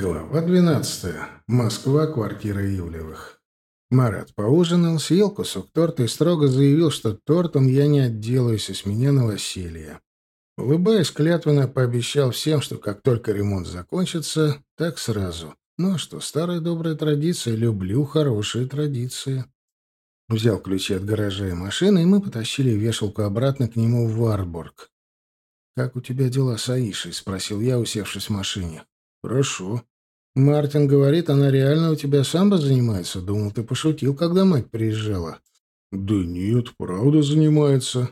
Глава 12. Москва, квартира Ивлевых. Марат поужинал, съел кусок торта и строго заявил, что тортом я не отделаюсь, и с меня новоселье. Улыбаясь, клятвенно пообещал всем, что как только ремонт закончится, так сразу. Ну а что, старая добрая традиция, люблю хорошие традиции. Взял ключи от гаража и машины, и мы потащили вешалку обратно к нему в Варбург. «Как у тебя дела с Аишей?» — спросил я, усевшись в машине. «Хорошо». «Мартин говорит, она реально у тебя самбо занимается? Думал, ты пошутил, когда мать приезжала». «Да нет, правда занимается».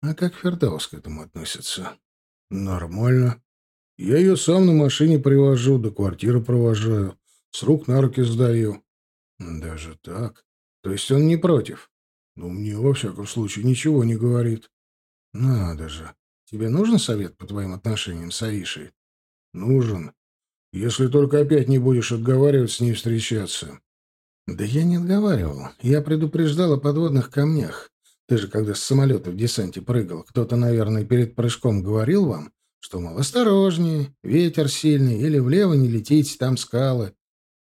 «А как Фердаус к этому относится?» «Нормально. Я ее сам на машине привожу, до квартиры провожаю, с рук на руки сдаю». «Даже так? То есть он не против?» «Ну, мне, во всяком случае, ничего не говорит». «Надо же. Тебе нужен совет по твоим отношениям с Аишей?» «Нужен. Если только опять не будешь отговаривать с ней встречаться. Да я не отговаривал. Я предупреждал о подводных камнях. Ты же, когда с самолета в десанте прыгал, кто-то, наверное, перед прыжком говорил вам, что, мол, осторожнее, ветер сильный, или влево не летите, там скалы.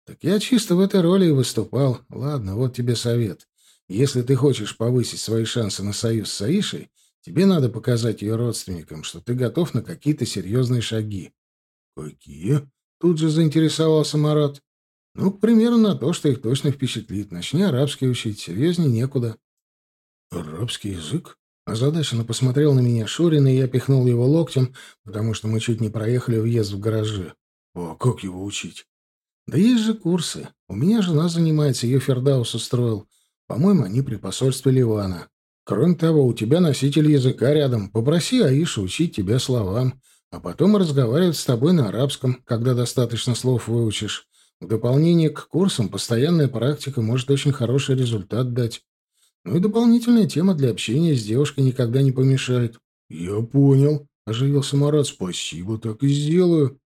Так я чисто в этой роли и выступал. Ладно, вот тебе совет. Если ты хочешь повысить свои шансы на союз с Аишей, тебе надо показать ее родственникам, что ты готов на какие-то серьезные шаги. Какие? Тут же заинтересовался Марат. Ну, к примеру, на то, что их точно впечатлит. Начни арабский учить, серьезнее некуда. Арабский язык? Озадаченно посмотрел на меня Шурин, и я пихнул его локтем, потому что мы чуть не проехали въезд в гаражи. А как его учить? Да есть же курсы. У меня жена занимается, ее Фердаус устроил. По-моему, они при посольстве Ливана. Кроме того, у тебя носитель языка рядом. Попроси Аишу учить тебя словам а потом разговаривать с тобой на арабском, когда достаточно слов выучишь. В дополнение к курсам постоянная практика может очень хороший результат дать. Ну и дополнительная тема для общения с девушкой никогда не помешает. — Я понял, — оживился Марат. — Спасибо, так и сделаю.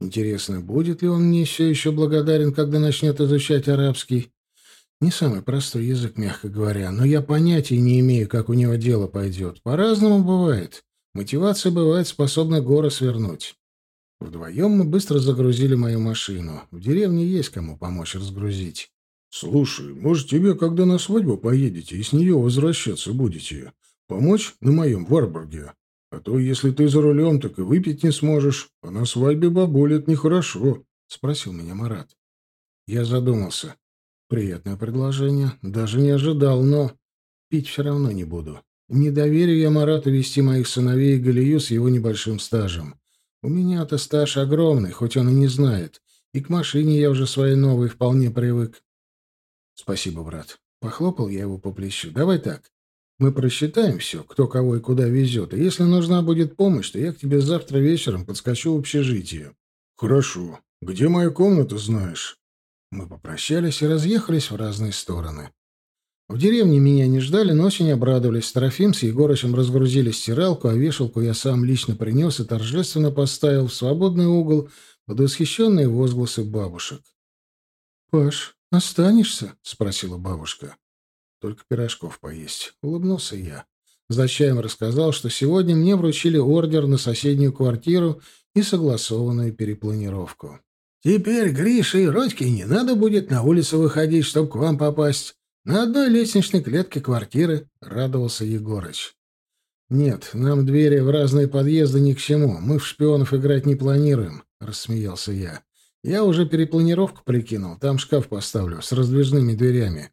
Интересно, будет ли он мне все еще благодарен, когда начнет изучать арабский? Не самый простой язык, мягко говоря, но я понятия не имею, как у него дело пойдет. По-разному бывает. Мотивация бывает способна горы свернуть. Вдвоем мы быстро загрузили мою машину. В деревне есть кому помочь разгрузить. — Слушай, может, тебе, когда на свадьбу поедете и с нее возвращаться будете, помочь на моем Варбурге? А то, если ты за рулем, так и выпить не сможешь, а на свадьбе бабуль это нехорошо, — спросил меня Марат. Я задумался. Приятное предложение. Даже не ожидал, но пить все равно не буду. Не доверю я Марату вести моих сыновей и Галию с его небольшим стажем. У меня-то стаж огромный, хоть он и не знает. И к машине я уже своей новой вполне привык. Спасибо, брат. Похлопал я его по плечу. Давай так. Мы просчитаем все, кто кого и куда везет. И если нужна будет помощь, то я к тебе завтра вечером подскочу в общежитие. Хорошо. Где моя комната, знаешь? Мы попрощались и разъехались в разные стороны. В деревне меня не ждали, но очень обрадовались. Трофим с Егорычем разгрузили стиралку, а вешалку я сам лично принес и торжественно поставил в свободный угол под восхищенные возгласы бабушек. — Паш, останешься? — спросила бабушка. — Только пирожков поесть. Улыбнулся я. За чаем рассказал, что сегодня мне вручили ордер на соседнюю квартиру и согласованную перепланировку. — Теперь Грише и Родьке не надо будет на улицу выходить, чтобы к вам попасть. На одной лестничной клетке квартиры радовался Егорыч. «Нет, нам двери в разные подъезды ни к чему. Мы в шпионов играть не планируем», — рассмеялся я. «Я уже перепланировку прикинул. Там шкаф поставлю с раздвижными дверями».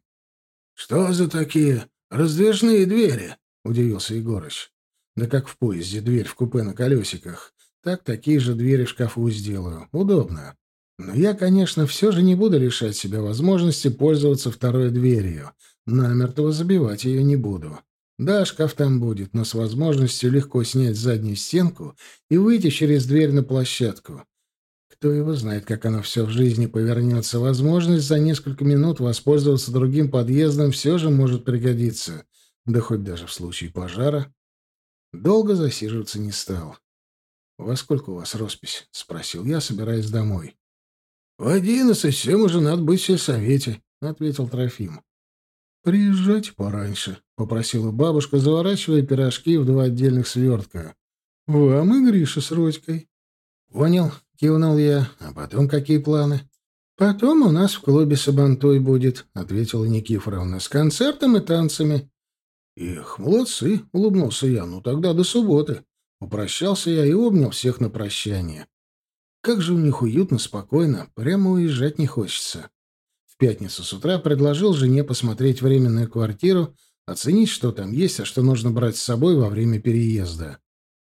«Что за такие раздвижные двери?» — удивился Егорыч. «Да как в поезде дверь в купе на колесиках. Так такие же двери в шкафу сделаю. Удобно». Но я, конечно, все же не буду лишать себя возможности пользоваться второй дверью. Намертво забивать ее не буду. Да, шкаф там будет, но с возможностью легко снять заднюю стенку и выйти через дверь на площадку. Кто его знает, как оно все в жизни повернется. Возможность за несколько минут воспользоваться другим подъездом все же может пригодиться. Да хоть даже в случае пожара. Долго засиживаться не стал. «Во сколько у вас роспись?» — спросил я, собираясь домой. — В одиннадцать всем уже надо быть в сельсовете, — ответил Трофим. — Приезжайте пораньше, — попросила бабушка, заворачивая пирожки в два отдельных свертка. — Вам и Гриша с Родькой. — Понял. — кивнул я. «А потом какие планы?» «Потом у нас в клубе Сабантуй будет», — ответила Никифоровна, — «с концертом и танцами». «Эх, молодцы!» — улыбнулся я. «Ну тогда до субботы». Попрощался я и обнял всех на прощание. Как же у них уютно, спокойно, прямо уезжать не хочется. В пятницу с утра предложил жене посмотреть временную квартиру, оценить, что там есть, а что нужно брать с собой во время переезда.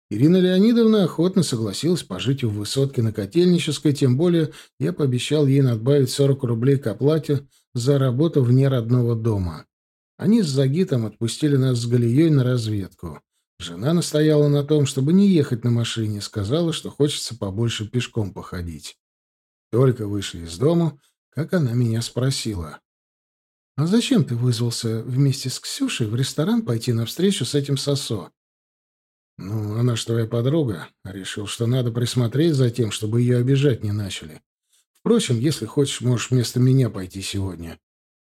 Ирина Леонидовна охотно согласилась пожить в высотке на Котельнической, тем более я пообещал ей надбавить 40 рублей к оплате за работу вне родного дома. Они с Загитом отпустили нас с Галией на разведку. Жена настояла на том, чтобы не ехать на машине, сказала, что хочется побольше пешком походить. Только вышли из дома, как она меня спросила. «А зачем ты вызвался вместе с Ксюшей в ресторан пойти навстречу с этим Сосо?» «Ну, она ж твоя подруга. Решил, что надо присмотреть за тем, чтобы ее обижать не начали. Впрочем, если хочешь, можешь вместо меня пойти сегодня».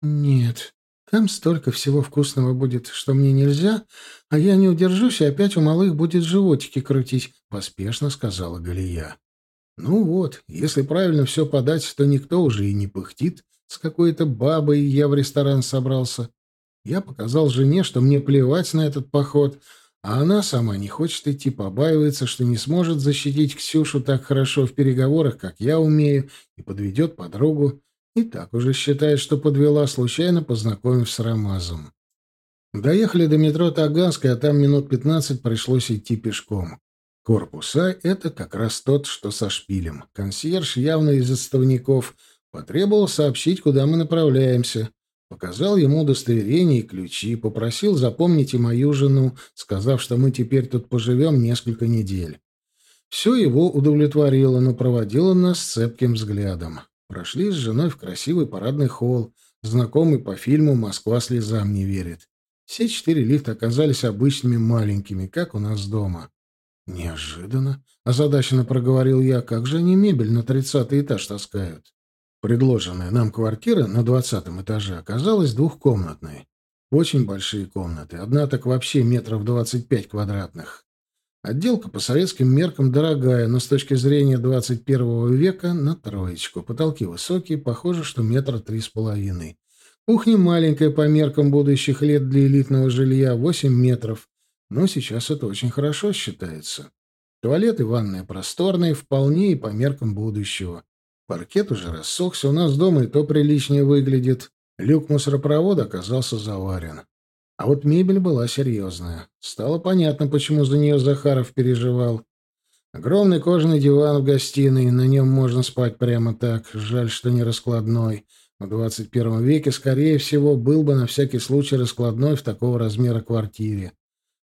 «Нет, там столько всего вкусного будет, что мне нельзя, а я не удержусь, и опять у малых будет животики крутить», — поспешно сказала Галия. «Ну вот, если правильно все подать, то никто уже и не пыхтит. С какой-то бабой я в ресторан собрался. Я показал жене, что мне плевать на этот поход, а она сама не хочет идти, побаивается, что не сможет защитить Ксюшу так хорошо в переговорах, как я умею, и подведет подругу. И так уже считает, что подвела, случайно познакомив с Рамазом. Доехали до метро Таганской, а там минут пятнадцать пришлось идти пешком. Корпуса — это как раз тот, что со шпилем. Консьерж, явно из отставников, потребовал сообщить, куда мы направляемся. Показал ему удостоверение и ключи, попросил запомнить и мою жену, сказав, что мы теперь тут поживем несколько недель. Все его удовлетворило, но проводило нас цепким взглядом. Прошли с женой в красивый парадный холл, знакомый по фильму «Москва слезам не верит». Все четыре лифта оказались обычными маленькими, как у нас дома. «Неожиданно», — озадаченно проговорил я, — «как же они мебель на тридцатый этаж таскают?» Предложенная нам квартира на двадцатом этаже оказалась двухкомнатной. Очень большие комнаты, одна так вообще метров двадцать пять квадратных. Отделка по советским меркам дорогая, но с точки зрения двадцать первого века на троечку. Потолки высокие, похоже, что метра три с половиной. Кухня маленькая по меркам будущих лет для элитного жилья, восемь метров. Но сейчас это очень хорошо считается. Туалет и ванная просторные, вполне и по меркам будущего. Паркет уже рассохся, у нас дома и то приличнее выглядит. Люк мусоропровода оказался заварен. А вот мебель была серьезная. Стало понятно, почему за нее Захаров переживал. Огромный кожаный диван в гостиной, на нем можно спать прямо так. Жаль, что не раскладной. В 21 веке, скорее всего, был бы на всякий случай раскладной в такого размера квартире.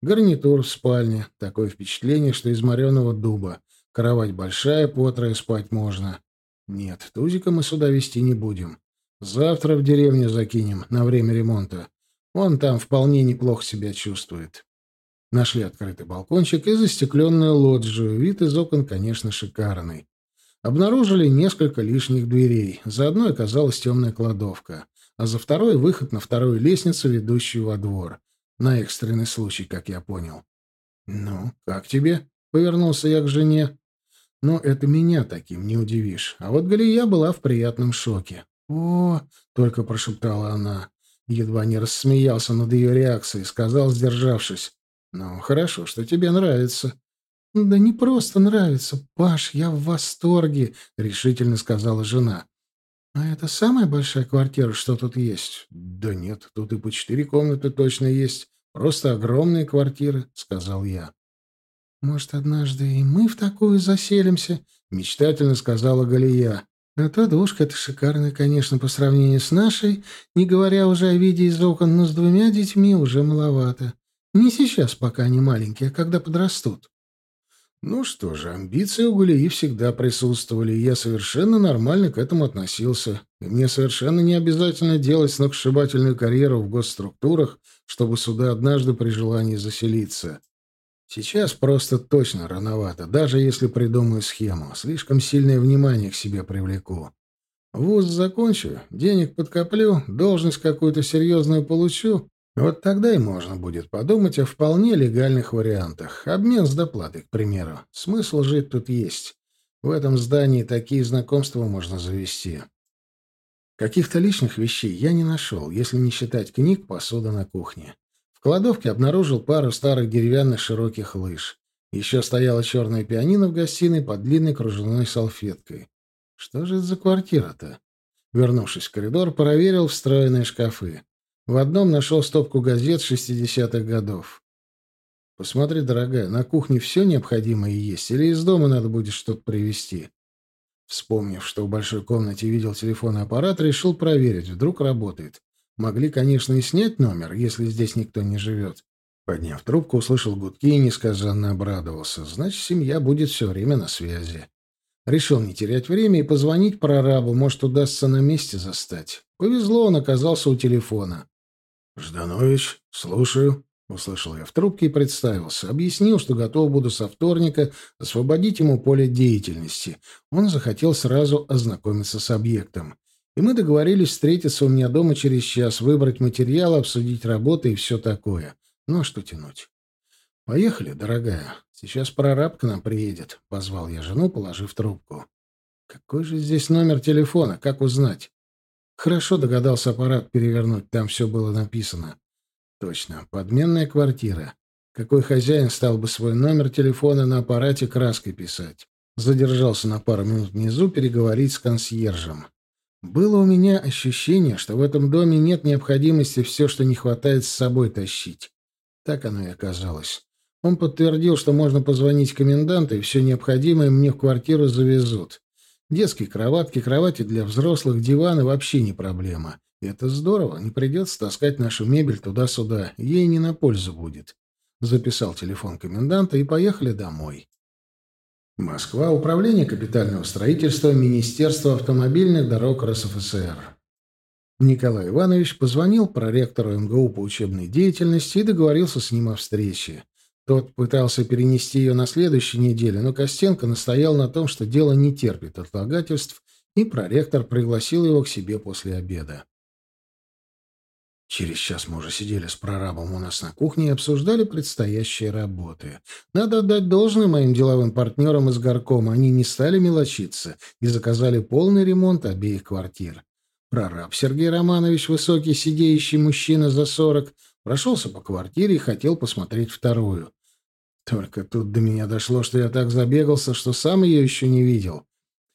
Гарнитур в спальне. Такое впечатление, что из мореного дуба. Кровать большая, по спать можно. Нет, Тузика мы сюда везти не будем. Завтра в деревню закинем на время ремонта. Он там вполне неплохо себя чувствует. Нашли открытый балкончик и застекленную лоджию. Вид из окон, конечно, шикарный. Обнаружили несколько лишних дверей. За одной оказалась темная кладовка, а за второй — выход на вторую лестницу, ведущую во двор. На экстренный случай, как я понял. «Ну, как тебе?» — повернулся я к жене. Но это меня таким не удивишь. А вот Галия была в приятном шоке. «О!» — только прошептала она. Едва не рассмеялся над ее реакцией, сказал, сдержавшись. «Ну, хорошо, что тебе нравится». «Да не просто нравится, Паш, я в восторге», — решительно сказала жена. «А это самая большая квартира, что тут есть?» «Да нет, тут и по четыре комнаты точно есть. Просто огромные квартиры», — сказал я. «Может, однажды и мы в такую заселимся?» — мечтательно сказала Галия. «А то двушка-то шикарная, конечно, по сравнению с нашей, не говоря уже о виде из окон, но с двумя детьми уже маловато. Не сейчас, пока они маленькие, а когда подрастут». Ну что же, амбиции у Галии всегда присутствовали, и я совершенно нормально к этому относился. И мне совершенно не обязательно делать сногсшибательную карьеру в госструктурах, чтобы сюда однажды при желании заселиться. Сейчас просто точно рановато, даже если придумаю схему. Слишком сильное внимание к себе привлеку. Вуз закончу, денег подкоплю, должность какую-то серьезную получу. Вот тогда и можно будет подумать о вполне легальных вариантах. Обмен с доплатой, к примеру. Смысл жить тут есть. В этом здании такие знакомства можно завести. Каких-то личных вещей я не нашел, если не считать книг, посуда на кухне. Кладовке обнаружил пару старых деревянных широких лыж. Еще стояла черная пианино в гостиной под длинной кружевной салфеткой. Что же это за квартира-то? Вернувшись в коридор, проверил встроенные шкафы. В одном нашел стопку газет шестидесятых годов. «Посмотри, дорогая, на кухне все необходимое есть, или из дома надо будет что-то привезти?» Вспомнив, что в большой комнате видел телефонный аппарат, решил проверить, вдруг работает. Могли, конечно, и снять номер, если здесь никто не живет. Подняв трубку, услышал гудки и несказанно обрадовался. Значит, семья будет все время на связи. Решил не терять время и позвонить прорабу, может, удастся на месте застать. Повезло, он оказался у телефона. «Жданович, слушаю», — услышал я в трубке и представился. Объяснил, что готов буду со вторника освободить ему поле деятельности. Он захотел сразу ознакомиться с объектом. И мы договорились встретиться у меня дома через час, выбрать материал, обсудить работы и все такое. Ну а что тянуть? «Поехали, дорогая. Сейчас прораб к нам приедет», — позвал я жену, положив трубку. «Какой же здесь номер телефона? Как узнать?» Хорошо догадался аппарат перевернуть, там все было написано. Точно, подменная квартира. Какой хозяин стал бы свой номер телефона на аппарате краской писать? Задержался на пару минут внизу переговорить с консьержем. Было у меня ощущение, что в этом доме нет необходимости все, что не хватает, с собой тащить. Так оно и оказалось. Он подтвердил, что можно позвонить коменданту, и все необходимое мне в квартиру завезут. Детские кроватки, кровати для взрослых, диваны вообще не проблема. И это здорово, не придется таскать нашу мебель туда-сюда, ей не на пользу будет. Записал телефон коменданта и поехали домой. Москва, Управление капитального строительства, Министерство автомобильных дорог РСФСР. Николай Иванович позвонил проректору МГУ по учебной деятельности и договорился с ним о встрече. Тот пытался перенести ее на следующей неделе, но Костенко настоял на том, что дело не терпит отлагательств, и проректор пригласил его к себе после обеда. Через час мы уже сидели с прорабом у нас на кухне и обсуждали предстоящие работы. Надо отдать должное моим деловым партнерам из горкома. Они не стали мелочиться и заказали полный ремонт обеих квартир. Прораб Сергей Романович, высокий сидеющий мужчина за сорок, прошелся по квартире и хотел посмотреть вторую. Только тут до меня дошло, что я так забегался, что сам ее еще не видел.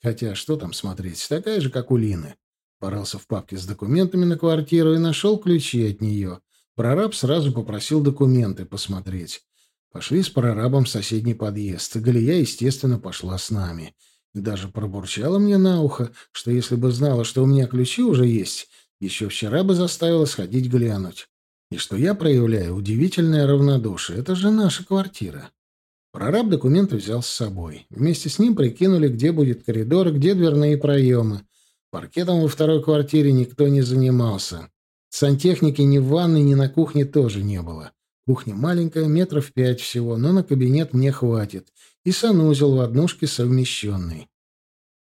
Хотя что там смотреть, такая же, как у Лины. Порылся в папке с документами на квартиру и нашел ключи от нее. Прораб сразу попросил документы посмотреть. Пошли с прорабом в соседний подъезд. Галия, естественно, пошла с нами. Даже пробурчала мне на ухо, что если бы знала, что у меня ключи уже есть, еще вчера бы заставила сходить глянуть. И что я проявляю удивительное равнодушие. Это же наша квартира. Прораб документы взял с собой. Вместе с ним прикинули, где будет коридор, где дверные проемы. Паркетом во второй квартире никто не занимался. Сантехники ни в ванной, ни на кухне тоже не было. Кухня маленькая, метров пять всего, но на кабинет мне хватит. И санузел в однушке совмещенный.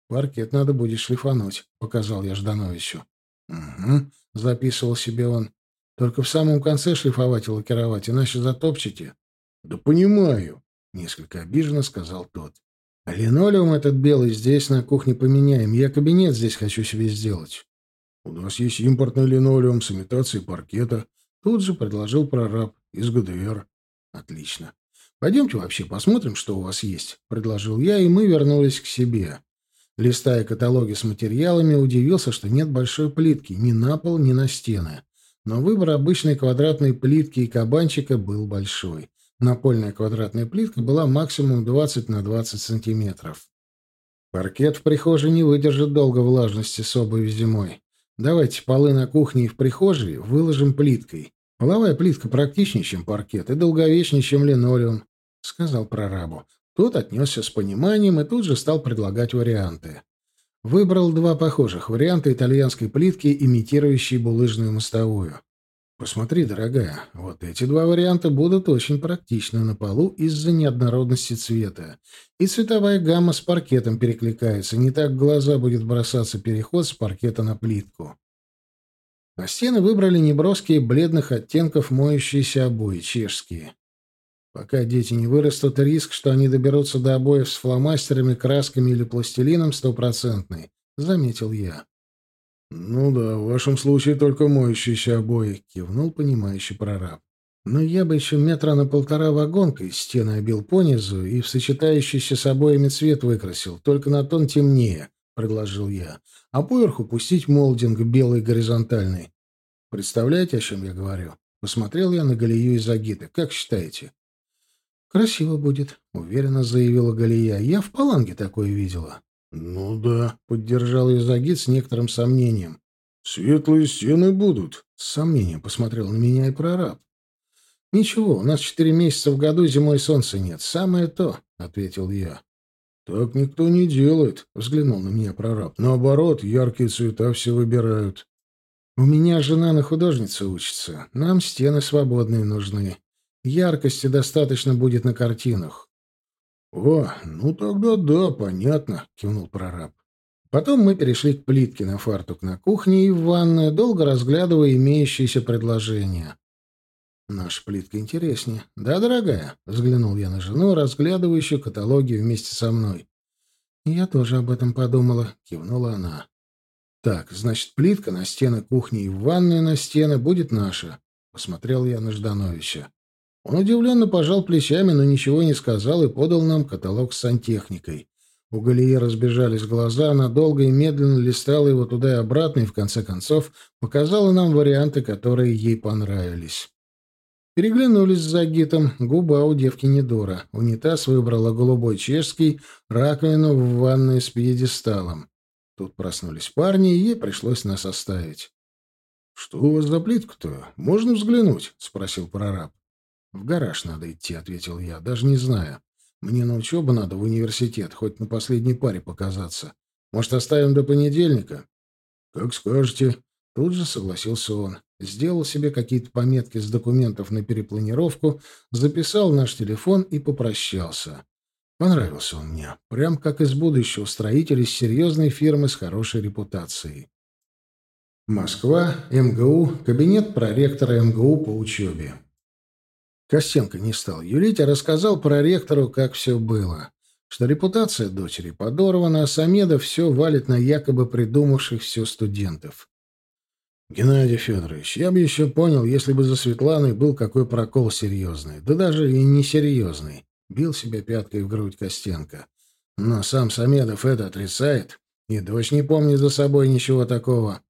«Паркет надо будет шлифануть», — показал я Ждановичу. «Угу», — записывал себе он. Только в самом конце шлифовать и лакировать, иначе затопчете. — Да понимаю, — несколько обиженно сказал тот. — А линолеум этот белый здесь на кухне поменяем. Я кабинет здесь хочу себе сделать. — У нас есть импортный линолеум с имитацией паркета. Тут же предложил прораб из ГДР. — Отлично. Пойдемте вообще посмотрим, что у вас есть, — предложил я, и мы вернулись к себе. Листая каталоги с материалами, удивился, что нет большой плитки ни на пол, ни на стены но выбор обычной квадратной плитки и кабанчика был большой. Напольная квадратная плитка была максимум 20 на 20 сантиметров. Паркет в прихожей не выдержит долго влажности с обуви зимой. Давайте полы на кухне и в прихожей выложим плиткой. Половая плитка практичнее, чем паркет, и долговечнее, чем линолеум, — сказал прорабу. Тот отнесся с пониманием и тут же стал предлагать варианты. Выбрал два похожих варианта итальянской плитки, имитирующей булыжную мостовую. Посмотри, дорогая, вот эти два варианта будут очень практичны на полу из-за неоднородности цвета. И цветовая гамма с паркетом перекликается, не так в глаза будет бросаться переход с паркета на плитку. На стены выбрали неброские бледных оттенков моющиеся обои, чешские. Пока дети не вырастут, риск, что они доберутся до обоев с фломастерами, красками или пластилином, стопроцентный, — заметил я. — Ну да, в вашем случае только моющиеся обои, — кивнул понимающий прораб. Но я бы еще метра на полтора вагонкой стены обил понизу и в сочетающийся с обоями цвет выкрасил, только на тон темнее, — предложил я. А поверху пустить молдинг белый горизонтальный. Представляете, о чем я говорю? Посмотрел я на Галию и Загита. Как считаете? «Красиво будет», — уверенно заявила Галия. «Я в Паланге такое видела». «Ну да», — поддержал ее Загид с некоторым сомнением. «Светлые стены будут», — с сомнением посмотрел на меня и прораб. «Ничего, у нас четыре месяца в году, зимой солнца нет. Самое то», — ответил я. «Так никто не делает», — взглянул на меня прораб. «Наоборот, яркие цвета все выбирают». «У меня жена на художнице учится. Нам стены свободные нужны. Яркости достаточно будет на картинах. — О, ну тогда да, понятно, — кивнул прораб. Потом мы перешли к плитке на фартук на кухне и в ванную, долго разглядывая имеющиеся предложения. Наша плитка интереснее. Да, дорогая? Взглянул я на жену, разглядывающую каталоги вместе со мной. Я тоже об этом подумала, кивнула она. Так, значит, плитка на стены кухни и в ванную на стены будет наша. Посмотрел я на Ждановича. Он удивленно пожал плечами, но ничего не сказал и подал нам каталог с сантехникой. У Галии разбежались глаза, она долго и медленно листала его туда и обратно, и в конце концов показала нам варианты, которые ей понравились. Переглянулись с Загитом, губа у девки не дура. Унитаз выбрала голубой чешский, раковину в ванной с пьедесталом. Тут проснулись парни, и ей пришлось нас оставить. — Что у вас за плитка-то? Можно взглянуть? — спросил прораб. «В гараж надо идти», — ответил я, — «даже не знаю. Мне на учебу надо в университет, хоть на последней паре показаться. Может, оставим до понедельника?» «Как скажете». Тут же согласился он. Сделал себе какие-то пометки с документов на перепланировку, записал наш телефон и попрощался. Понравился он мне, прям как из будущего строитель из серьезной фирмы с хорошей репутацией. Москва, МГУ, кабинет проректора МГУ по учебе. Костенко не стал юлить, а рассказал про ректору, как все было. Что репутация дочери подорвана, а Самедов все валит на якобы придумавших все студентов. Геннадий Федорович, я бы еще понял, если бы за Светланой был какой прокол серьезный. Да даже и несерьезный. Бил себя пяткой в грудь Костенко. Но сам Самедов это отрицает, и дочь не помнит за собой ничего такого.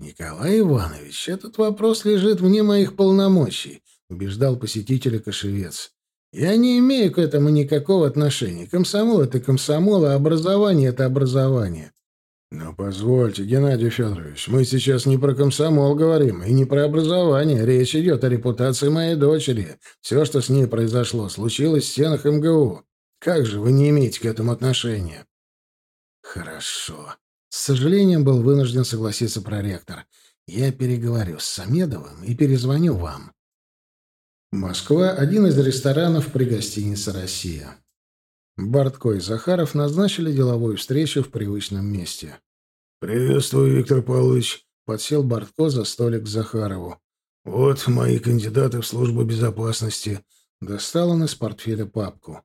Николай Иванович, этот вопрос лежит вне моих полномочий убеждал посетителя Кошевец. Я не имею к этому никакого отношения. Комсомол — это комсомол, а образование — это образование. Но позвольте, Геннадий Федорович, мы сейчас не про комсомол говорим и не про образование. Речь идет о репутации моей дочери. Все, что с ней произошло, случилось в стенах МГУ. Как же вы не имеете к этому отношения? Хорошо. С сожалением был вынужден согласиться проректор. Я переговорю с Самедовым и перезвоню вам. Москва — один из ресторанов при гостинице «Россия». Бортко и Захаров назначили деловую встречу в привычном месте. «Приветствую, Виктор Павлович», — подсел Бортко за столик к Захарову. «Вот мои кандидаты в службу безопасности». Достал он из портфеля папку.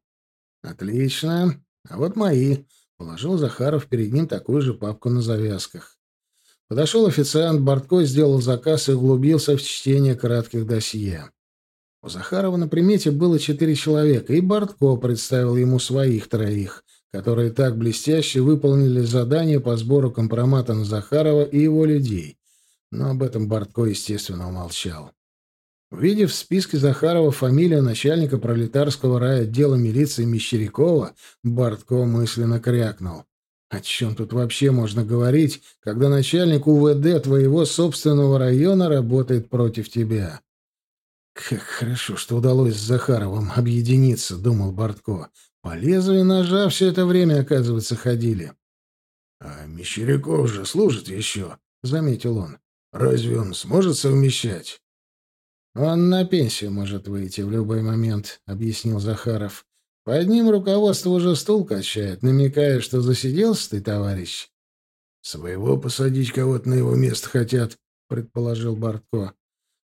«Отлично. А вот мои». Положил Захаров перед ним такую же папку на завязках. Подошел официант, Бортко сделал заказ и углубился в чтение кратких досье. У Захарова на примете было четыре человека, и Бортко представил ему своих троих, которые так блестяще выполнили задание по сбору компромата на Захарова и его людей. Но об этом Бортко, естественно, умолчал. Увидев в списке Захарова фамилию начальника пролетарского райотдела милиции Мещерякова, Бортко мысленно крякнул. О чем тут вообще можно говорить, когда начальник УВД твоего собственного района работает против тебя? «Как хорошо, что удалось с Захаровым объединиться», — думал Бортко. «По лезвию ножа все это время, оказывается, ходили». «А Мещеряков же служит еще», — заметил он. «Разве он сможет совмещать?» «Он на пенсию может выйти в любой момент», — объяснил Захаров. «Под ним руководство уже стул качает, намекая, что засиделся ты, товарищ». «Своего посадить кого-то на его место хотят», — предположил Бортко.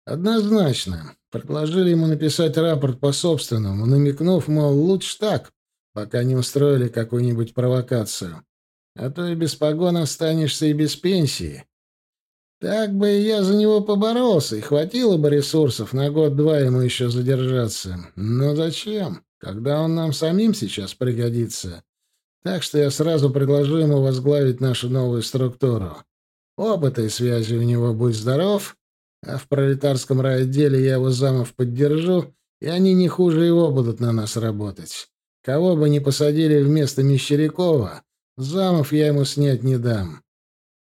«Однозначно. Предложили ему написать рапорт по собственному, намекнув, мол, лучше так, пока не устроили какую-нибудь провокацию. А то и без погон останешься и без пенсии. Так бы я за него поборолся, и хватило бы ресурсов на год-два ему еще задержаться. Но зачем, когда он нам самим сейчас пригодится? Так что я сразу предложу ему возглавить нашу новую структуру. Опыта и связи у него будь здоров, а в пролетарском райотделе я его замов поддержу, и они не хуже его будут на нас работать. Кого бы ни посадили вместо Мещерякова, замов я ему снять не дам.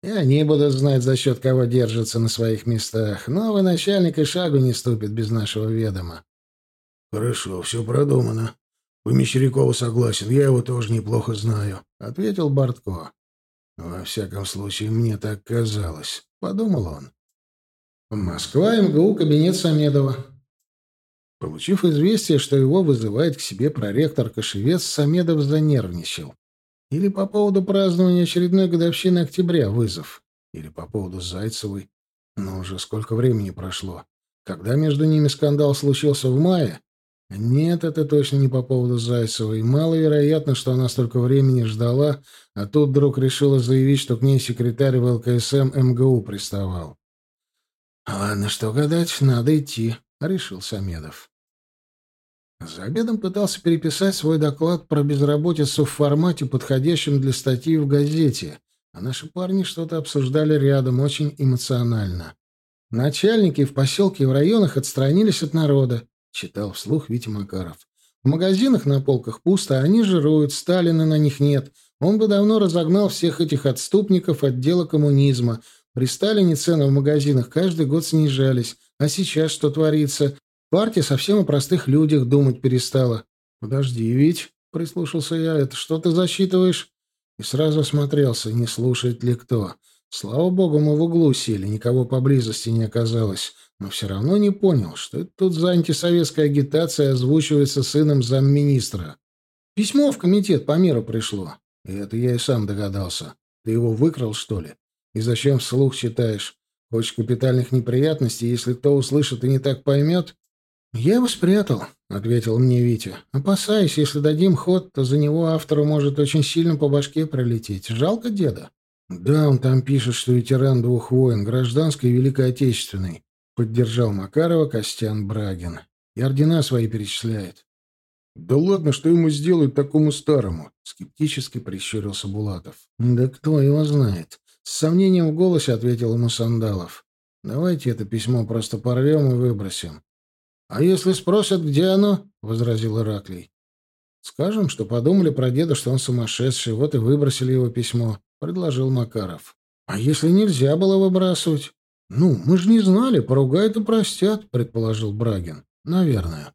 И они будут знать, за счет кого держатся на своих местах. Новый начальник и шагу не ступит без нашего ведома. — Хорошо, все продумано. По Мещерякову согласен, я его тоже неплохо знаю, — ответил Бортко. — Во всяком случае, мне так казалось, — подумал он. Москва, МГУ, кабинет Самедова. Получив известие, что его вызывает к себе проректор Кошевец, Самедов занервничал. Или по поводу празднования очередной годовщины октября вызов. Или по поводу Зайцевой. Но уже сколько времени прошло. Когда между ними скандал случился в мае? Нет, это точно не по поводу Зайцевой. Маловероятно, что она столько времени ждала, а тут вдруг решила заявить, что к ней секретарь ВЛКСМ МГУ приставал. «Ладно, что гадать, надо идти», — решил Самедов. За обедом пытался переписать свой доклад про безработицу в формате, подходящем для статьи в газете, а наши парни что-то обсуждали рядом очень эмоционально. Начальники в поселке и в районах отстранились от народа, читал вслух Витя Макаров. В магазинах на полках пусто, они жируют, Сталина на них нет. Он бы давно разогнал всех этих отступников от дела коммунизма. При Сталине цены в магазинах каждый год снижались. А сейчас что творится? Партия совсем о простых людях думать перестала. «Подожди, ведь...» — прислушался я. «Это что ты засчитываешь?» И сразу осмотрелся, не слушает ли кто. Слава богу, мы в углу сели, никого поблизости не оказалось. Но все равно не понял, что это тут за антисоветская агитация озвучивается сыном замминистра. Письмо в комитет по миру пришло. И это я и сам догадался. Ты его выкрал, что ли? И зачем вслух читаешь? Хочешь капитальных неприятностей, если кто услышит и не так поймет? «Я его спрятал», — ответил мне Витя. «Опасаюсь, если дадим ход, то за него автору может очень сильно по башке пролететь. Жалко деда». «Да, он там пишет, что ветеран двух войн, гражданской и Великой Отечественной», — поддержал Макарова Костян Брагин. «И ордена свои перечисляет». «Да ладно, что ему сделают такому старому?» — скептически прищурился Булатов. «Да кто его знает?» С сомнением в голосе ответил ему Сандалов. «Давайте это письмо просто порвем и выбросим. «А если спросят, где оно?» — возразил Ираклий. «Скажем, что подумали про деда, что он сумасшедший, вот и выбросили его письмо», — предложил Макаров. «А если нельзя было выбрасывать?» «Ну, мы же не знали, поругают и простят», — предположил Брагин. «Наверное».